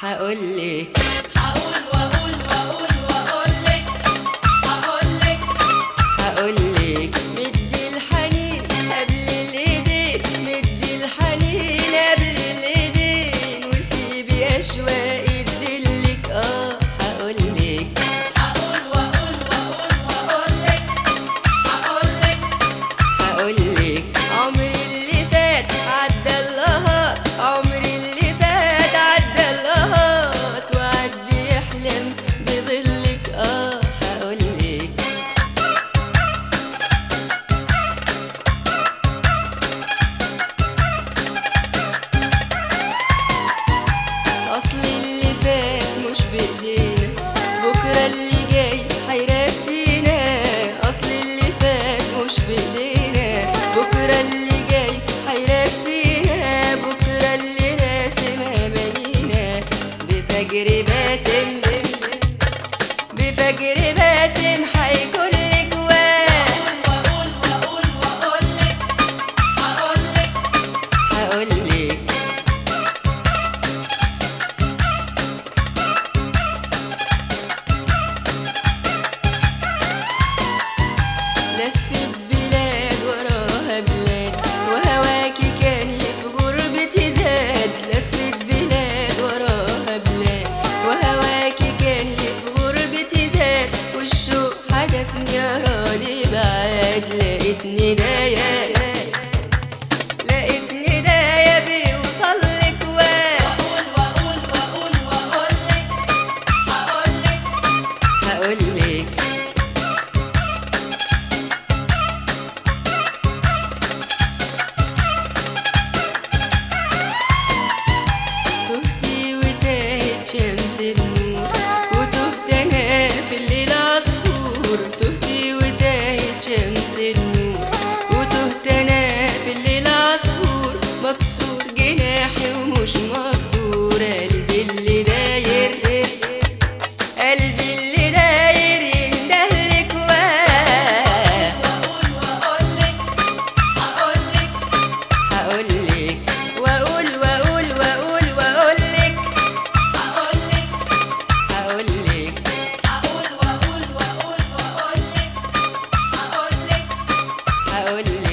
هقولي هقول رسمine Bukra اللي جاي هيرسيها بكرة اللي راسمها بنينة بفجر باسم بفجر باسم اتني ليه اول